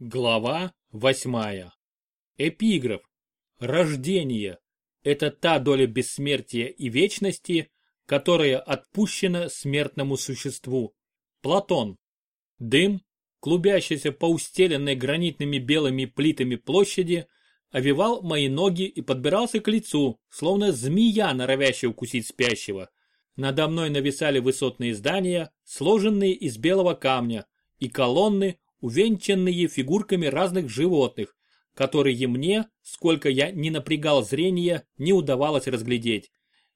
Глава восьмая. Эпиграф. Рождение – это та доля бессмертия и вечности, которая отпущена смертному существу. Платон. Дым, клубящийся по устеленной гранитными белыми плитами площади, овивал мои ноги и подбирался к лицу, словно змея, норовящая укусить спящего. Надо мной нависали высотные здания, сложенные из белого камня, и колонны, увенчанные фигурками разных животных, которые мне, сколько я не напрягал зрение, не удавалось разглядеть.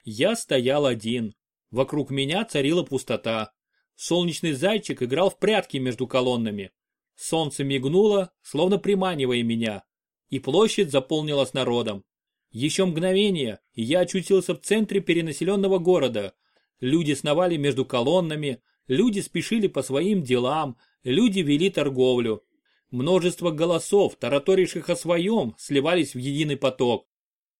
Я стоял один. Вокруг меня царила пустота. Солнечный зайчик играл в прятки между колоннами. Солнце мигнуло, словно приманивая меня, и площадь заполнилась народом. Еще мгновение, и я очутился в центре перенаселенного города. Люди сновали между колоннами, люди спешили по своим делам, люди вели торговлю. Множество голосов, тараторивших о своем, сливались в единый поток.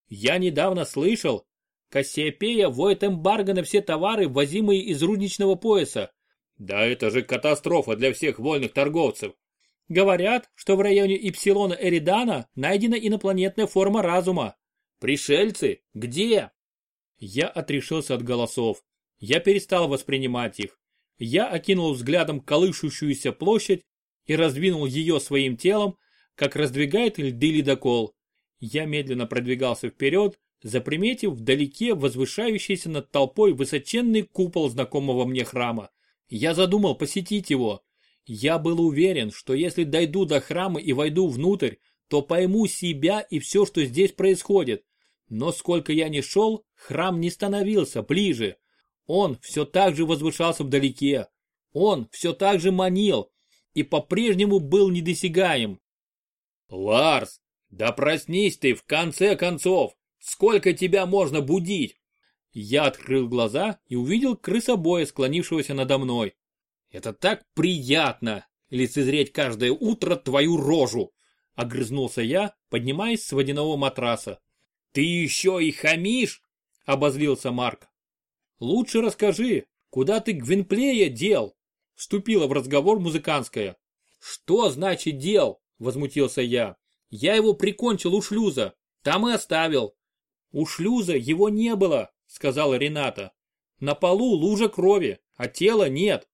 Я недавно слышал, Кассиопея вводит эмбарго на все товары, ввозимые из рудничного пояса. Да это же катастрофа для всех вольных торговцев. Говорят, что в районе Ипсилона Эридана найдена инопланетная форма разума. Пришельцы? Где? Я отрешился от голосов. Я перестал воспринимать их. Я окинул взглядом колышущуюся площадь и раздвинул ее своим телом, как раздвигает льды ледокол. Я медленно продвигался вперед, заприметив вдалеке возвышающийся над толпой высоченный купол знакомого мне храма. Я задумал посетить его. Я был уверен, что если дойду до храма и войду внутрь, то пойму себя и все, что здесь происходит. Но сколько я ни шел, храм не становился ближе. Он все так же возвышался вдалеке. Он все так же манил и по-прежнему был недосягаем. «Ларс, да проснись ты в конце концов! Сколько тебя можно будить?» Я открыл глаза и увидел крысобоя, склонившегося надо мной. «Это так приятно, лицезреть каждое утро твою рожу!» Огрызнулся я, поднимаясь с водяного матраса. «Ты еще и хамишь?» — обозлился Марк. Лучше расскажи, куда ты Гвинплея дел? Вступила в разговор музыкантская. Что значит дел? Возмутился я. Я его прикончил у шлюза. Там и оставил. У шлюза его не было, сказала Рената. На полу лужа крови, а тела нет.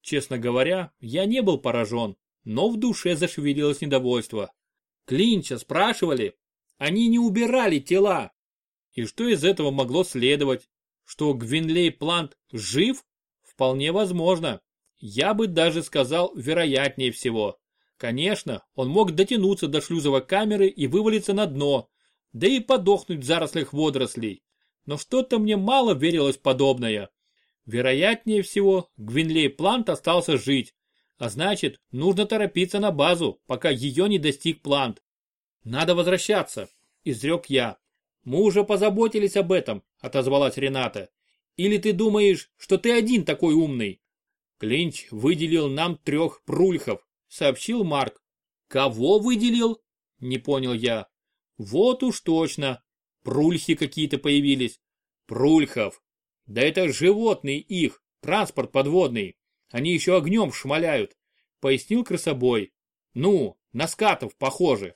Честно говоря, я не был поражен, но в душе зашевелилось недовольство. Клинча спрашивали. Они не убирали тела. И что из этого могло следовать? Что Гвинлей Плант жив? Вполне возможно. Я бы даже сказал вероятнее всего. Конечно, он мог дотянуться до шлюзовой камеры и вывалиться на дно, да и подохнуть в зарослях водорослей. Но что-то мне мало верилось подобное. Вероятнее всего, Гвинлей Плант остался жить, а значит, нужно торопиться на базу, пока ее не достиг Плант. Надо возвращаться, изрек я. Мы уже позаботились об этом, отозвалась Рената. Или ты думаешь, что ты один такой умный? Клинч выделил нам трех прульхов, сообщил Марк. Кого выделил? Не понял я. Вот уж точно. Прульхи какие-то появились. Прульхов. Да это животные их, транспорт подводный. Они еще огнем шмаляют, пояснил красобой. Ну, на скатов похоже.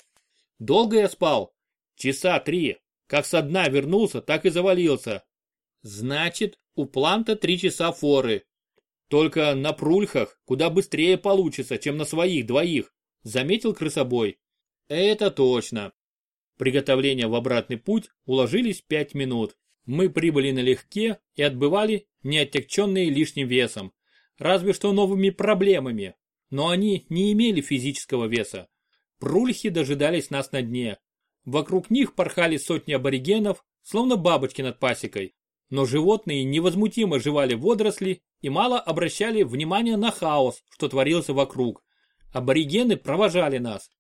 Долго я спал? Часа три. Как со дна вернулся, так и завалился. Значит, у планта три часа форы. Только на прульхах куда быстрее получится, чем на своих двоих, заметил крысобой. Это точно. Приготовления в обратный путь уложились пять минут. Мы прибыли налегке и отбывали, не оттягченные лишним весом. Разве что новыми проблемами. Но они не имели физического веса. Прульхи дожидались нас на дне. Вокруг них порхали сотни аборигенов, словно бабочки над пасекой. Но животные невозмутимо жевали водоросли и мало обращали внимания на хаос, что творился вокруг. Аборигены провожали нас.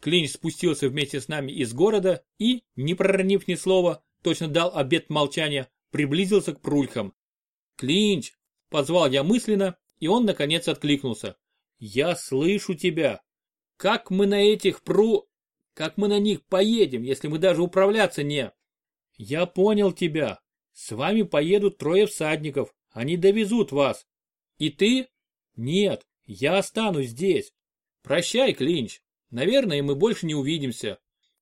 Клинч спустился вместе с нами из города и, не проронив ни слова, точно дал обет молчания, приблизился к прулькам. «Клинч!» – позвал я мысленно, и он наконец откликнулся. «Я слышу тебя! Как мы на этих пру...» Как мы на них поедем, если мы даже управляться не...» «Я понял тебя. С вами поедут трое всадников. Они довезут вас. И ты?» «Нет, я останусь здесь. Прощай, Клинч. Наверное, мы больше не увидимся.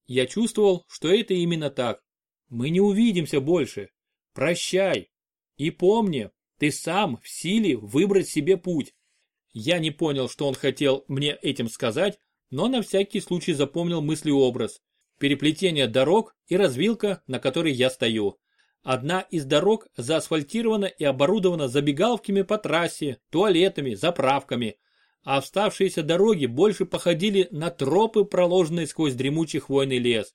Я чувствовал, что это именно так. Мы не увидимся больше. Прощай. И помни, ты сам в силе выбрать себе путь. Я не понял, что он хотел мне этим сказать, но на всякий случай запомнил мыслеобраз. Переплетение дорог и развилка, на которой я стою. Одна из дорог заасфальтирована и оборудована забегаловками по трассе, туалетами, заправками, а оставшиеся дороги больше походили на тропы, проложенные сквозь дремучий хвойный лес.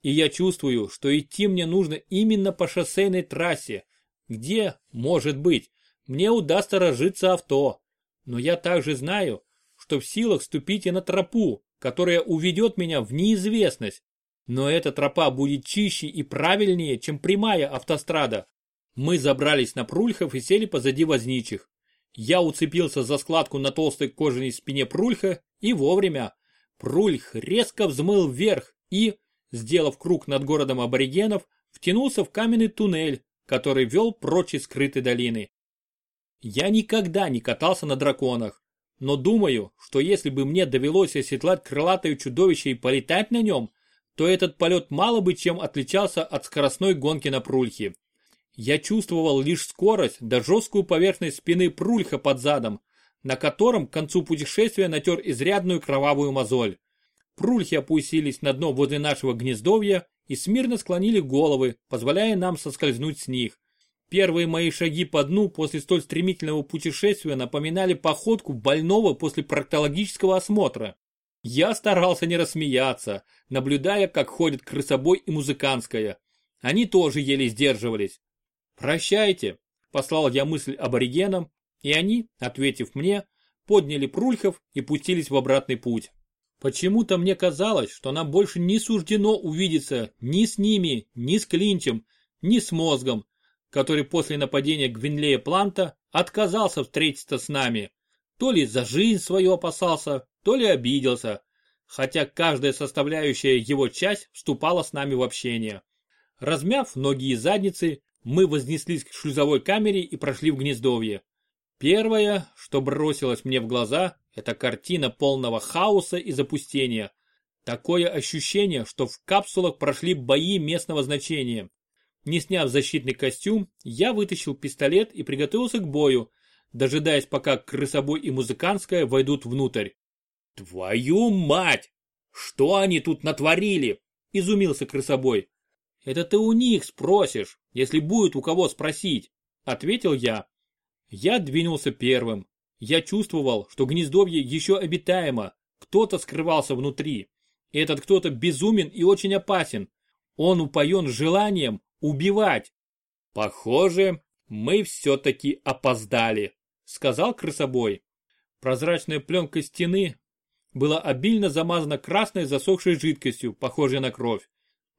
И я чувствую, что идти мне нужно именно по шоссейной трассе, где, может быть, мне удастся разжиться авто. Но я также знаю, что в силах ступить и на тропу, которая уведет меня в неизвестность. Но эта тропа будет чище и правильнее, чем прямая автострада. Мы забрались на Прульхов и сели позади возничих. Я уцепился за складку на толстой кожаной спине Прульха и вовремя. Прульх резко взмыл вверх и, сделав круг над городом аборигенов, втянулся в каменный туннель, который вел прочь из скрытой долины. Я никогда не катался на драконах, но думаю, что если бы мне довелось оседлать крылатое чудовище и полетать на нем, то этот полет мало бы чем отличался от скоростной гонки на прульхе. Я чувствовал лишь скорость да жесткую поверхность спины прульха под задом, на котором к концу путешествия натер изрядную кровавую мозоль. Прульхи опустились на дно возле нашего гнездовья и смирно склонили головы, позволяя нам соскользнуть с них. Первые мои шаги по дну после столь стремительного путешествия напоминали походку больного после проктологического осмотра. Я старался не рассмеяться, наблюдая, как ходят крысобой и музыкантская. Они тоже еле сдерживались. «Прощайте», – послал я мысль аборигенам, и они, ответив мне, подняли прульхов и пустились в обратный путь. Почему-то мне казалось, что нам больше не суждено увидеться ни с ними, ни с Клинчем, ни с мозгом, который после нападения Гвинлея Планта отказался встретиться с нами. То ли за жизнь свою опасался, то ли обиделся, хотя каждая составляющая его часть вступала с нами в общение. Размяв ноги и задницы, мы вознеслись к шлюзовой камере и прошли в гнездовье. Первое, что бросилось мне в глаза, это картина полного хаоса и запустения. Такое ощущение, что в капсулах прошли бои местного значения. Не сняв защитный костюм, я вытащил пистолет и приготовился к бою, дожидаясь пока крысобой и музыкантская войдут внутрь. «Твою мать! Что они тут натворили?» – изумился крысобой. «Это ты у них спросишь, если будет у кого спросить», – ответил я. Я двинулся первым. Я чувствовал, что гнездовье еще обитаемо, кто-то скрывался внутри. Этот кто-то безумен и очень опасен. Он упоен желанием убивать. Похоже, мы все-таки опоздали, сказал крысобой. Прозрачная пленка стены была обильно замазана красной засохшей жидкостью, похожей на кровь.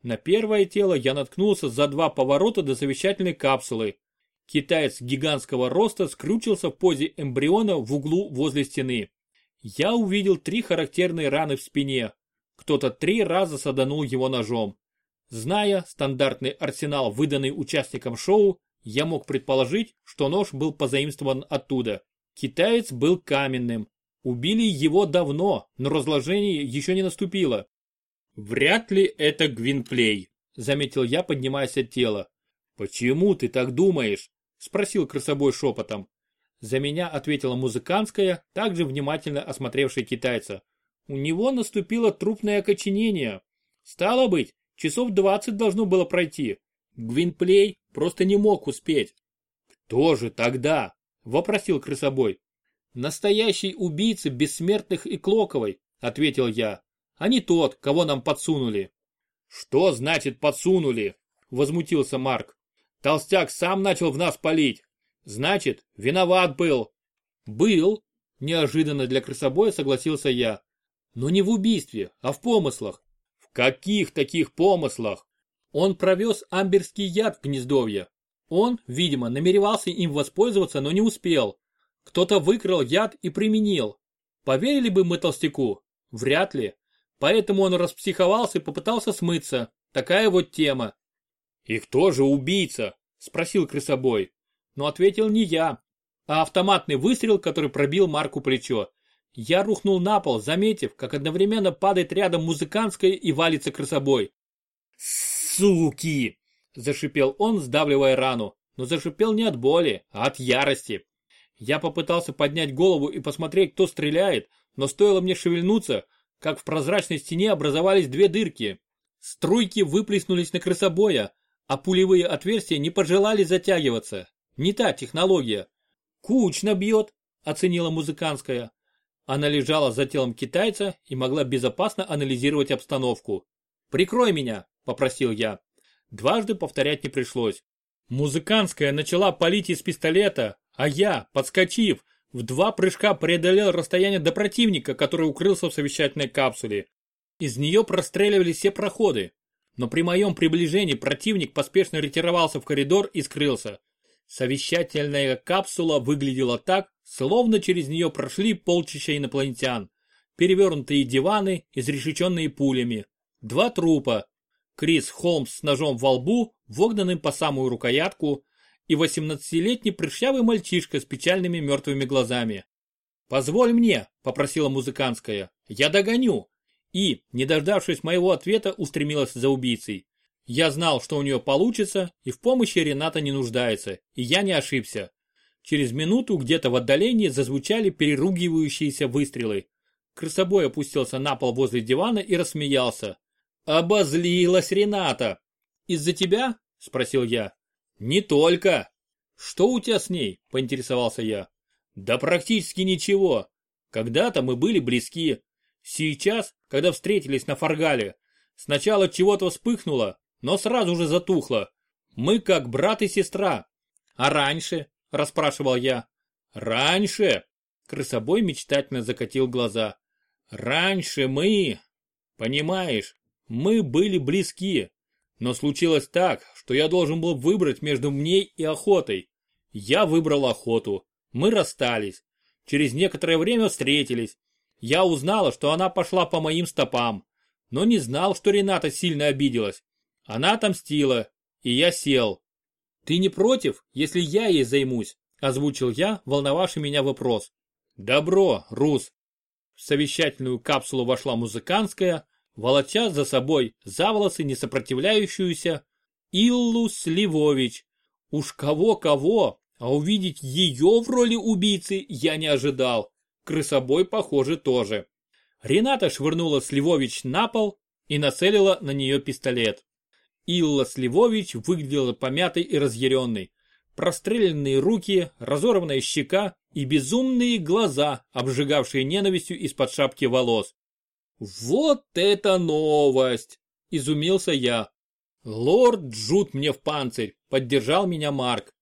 На первое тело я наткнулся за два поворота до совещательной капсулы. Китаец гигантского роста скрючился в позе эмбриона в углу возле стены. Я увидел три характерные раны в спине. Кто-то три раза саданул его ножом. Зная стандартный арсенал, выданный участникам шоу, я мог предположить, что нож был позаимствован оттуда. Китаец был каменным. Убили его давно, но разложение еще не наступило. Вряд ли это Гвинплей, заметил я, поднимаясь от тела. Почему ты так думаешь? Спросил красобой шепотом. За меня ответила музыкантская, также внимательно осмотревшая китайца. У него наступило трупное окоченение. Стало быть, часов двадцать должно было пройти. Гвинплей просто не мог успеть. Кто же тогда? Вопросил крысобой. Настоящий убийца бессмертных и Клоковой, ответил я а не тот, кого нам подсунули. Что значит подсунули? Возмутился Марк. Толстяк сам начал в нас палить. Значит, виноват был. Был, неожиданно для красобоя согласился я. Но не в убийстве, а в помыслах. Каких таких помыслах? Он провез амберский яд в гнездовье. Он, видимо, намеревался им воспользоваться, но не успел. Кто-то выкрал яд и применил. Поверили бы мы толстяку? Вряд ли. Поэтому он распсиховался и попытался смыться. Такая вот тема. «И кто же убийца?» – спросил крысобой. Но ответил не я, а автоматный выстрел, который пробил Марку плечо. Я рухнул на пол, заметив, как одновременно падает рядом музыкантская и валится крысобой. «Суки!» – зашипел он, сдавливая рану, но зашипел не от боли, а от ярости. Я попытался поднять голову и посмотреть, кто стреляет, но стоило мне шевельнуться, как в прозрачной стене образовались две дырки. Струйки выплеснулись на крысобоя, а пулевые отверстия не пожелали затягиваться. Не та технология. Кучно бьет, оценила музыкантская. Она лежала за телом китайца и могла безопасно анализировать обстановку. «Прикрой меня», – попросил я. Дважды повторять не пришлось. Музыкантская начала палить из пистолета, а я, подскочив, в два прыжка преодолел расстояние до противника, который укрылся в совещательной капсуле. Из нее простреливали все проходы. Но при моем приближении противник поспешно ретировался в коридор и скрылся. Совещательная капсула выглядела так, словно через нее прошли полчища инопланетян. Перевернутые диваны, изрешеченные пулями. Два трупа. Крис Холмс с ножом во лбу, вогнанным по самую рукоятку, и 18-летний прыщавый мальчишка с печальными мертвыми глазами. «Позволь мне», — попросила музыкантская, — «я догоню». И, не дождавшись моего ответа, устремилась за убийцей. Я знал, что у нее получится, и в помощи Рената не нуждается, и я не ошибся. Через минуту где-то в отдалении зазвучали переругивающиеся выстрелы. Крысобой опустился на пол возле дивана и рассмеялся. «Обозлилась Рената!» «Из-за тебя?» – спросил я. «Не только!» «Что у тебя с ней?» – поинтересовался я. «Да практически ничего. Когда-то мы были близки. Сейчас, когда встретились на Фаргале, сначала чего-то вспыхнуло, но сразу же затухло. Мы как брат и сестра. А раньше, расспрашивал я. Раньше, крысобой мечтательно закатил глаза. Раньше мы, понимаешь, мы были близки. Но случилось так, что я должен был выбрать между мне и охотой. Я выбрал охоту. Мы расстались. Через некоторое время встретились. Я узнала, что она пошла по моим стопам, но не знал, что Рената сильно обиделась. Она отомстила, и я сел. «Ты не против, если я ей займусь?» – озвучил я, волновавший меня вопрос. «Добро, Рус!» В совещательную капсулу вошла музыкантская, волоча за собой за волосы несопротивляющуюся Иллу Сливович. Уж кого-кого, а увидеть ее в роли убийцы я не ожидал. Крысобой, похоже, тоже. Рената швырнула Сливович на пол и нацелила на нее пистолет. Илла Сливович выглядела помятой и разъяренной. Простреленные руки, разорванная щека и безумные глаза, обжигавшие ненавистью из-под шапки волос. «Вот это новость!» – изумился я. «Лорд Джут мне в панцирь!» – поддержал меня Марк.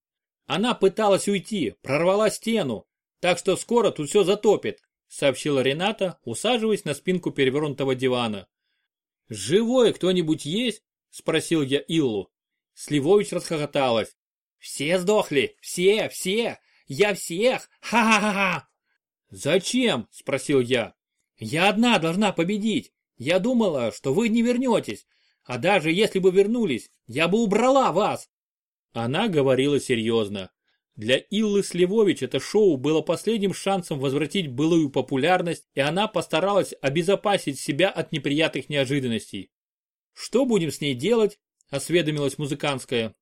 «Она пыталась уйти, прорвала стену, так что скоро тут все затопит», – сообщила Рената, усаживаясь на спинку перевернутого дивана. «Живое кто-нибудь есть?» Спросил я Иллу. Сливович расхохоталась. Все сдохли, все, все, я всех, ха-ха-ха! Зачем? спросил я. Я одна должна победить. Я думала, что вы не вернетесь. А даже если бы вернулись, я бы убрала вас. Она говорила серьезно. Для Иллы Сливович это шоу было последним шансом возвратить былую популярность, и она постаралась обезопасить себя от неприятных неожиданностей. «Что будем с ней делать?» – осведомилась музыкантская.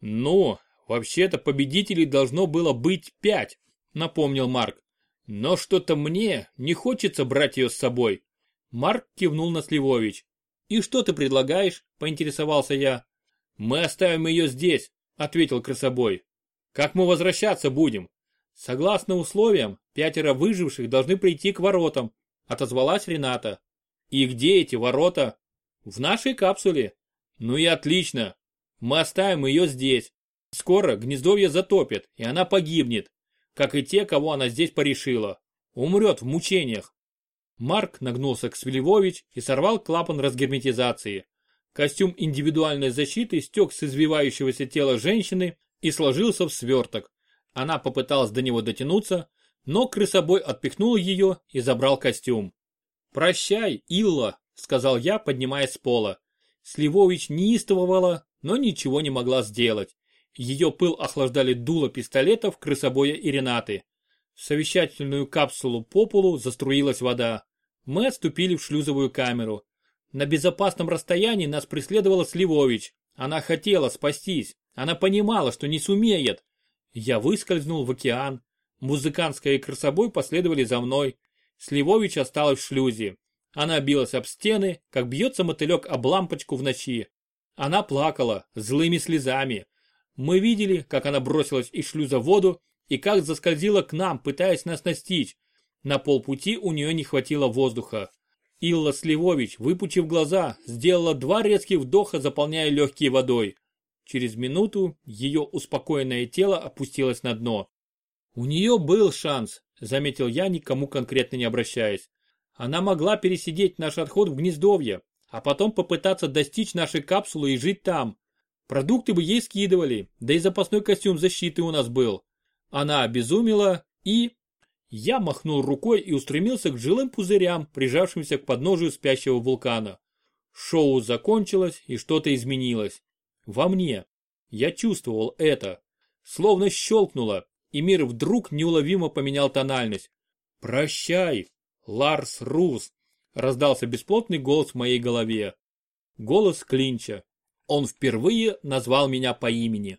«Ну, вообще-то победителей должно было быть пять», – напомнил Марк. «Но что-то мне не хочется брать ее с собой». Марк кивнул на Сливович. «И что ты предлагаешь?» – поинтересовался я. «Мы оставим ее здесь», – ответил красобой. «Как мы возвращаться будем?» «Согласно условиям, пятеро выживших должны прийти к воротам», – отозвалась Рената. «И где эти ворота?» В нашей капсуле. Ну и отлично. Мы оставим ее здесь. Скоро гнездовье затопит, и она погибнет, как и те, кого она здесь порешила. Умрет в мучениях. Марк нагнулся к Свилевович и сорвал клапан разгерметизации. Костюм индивидуальной защиты стек с извивающегося тела женщины и сложился в сверток. Она попыталась до него дотянуться, но крысобой отпихнул ее и забрал костюм. «Прощай, Илла!» Сказал я, поднимаясь с пола. Сливович неистовывала, но ничего не могла сделать. Ее пыл охлаждали дуло пистолетов, крысобоя и Ренаты. В совещательную капсулу по полу заструилась вода. Мы отступили в шлюзовую камеру. На безопасном расстоянии нас преследовала Сливович. Она хотела спастись. Она понимала, что не сумеет. Я выскользнул в океан. Музыкантская и красобой последовали за мной. Сливович осталась в шлюзе. Она билась об стены, как бьется мотылек об лампочку в ночи. Она плакала, злыми слезами. Мы видели, как она бросилась из шлюза в воду и как заскользила к нам, пытаясь нас настичь. На полпути у нее не хватило воздуха. Илла Сливович, выпучив глаза, сделала два резких вдоха, заполняя легкие водой. Через минуту ее успокоенное тело опустилось на дно. У нее был шанс, заметил я, никому конкретно не обращаясь. Она могла пересидеть наш отход в гнездовье, а потом попытаться достичь нашей капсулы и жить там. Продукты бы ей скидывали, да и запасной костюм защиты у нас был. Она обезумела и... Я махнул рукой и устремился к жилым пузырям, прижавшимся к подножию спящего вулкана. Шоу закончилось и что-то изменилось. Во мне. Я чувствовал это. Словно щелкнуло, и мир вдруг неуловимо поменял тональность. «Прощай, Ларс Рус!» раздался бесплотный голос в моей голове. Голос Клинча. Он впервые назвал меня по имени.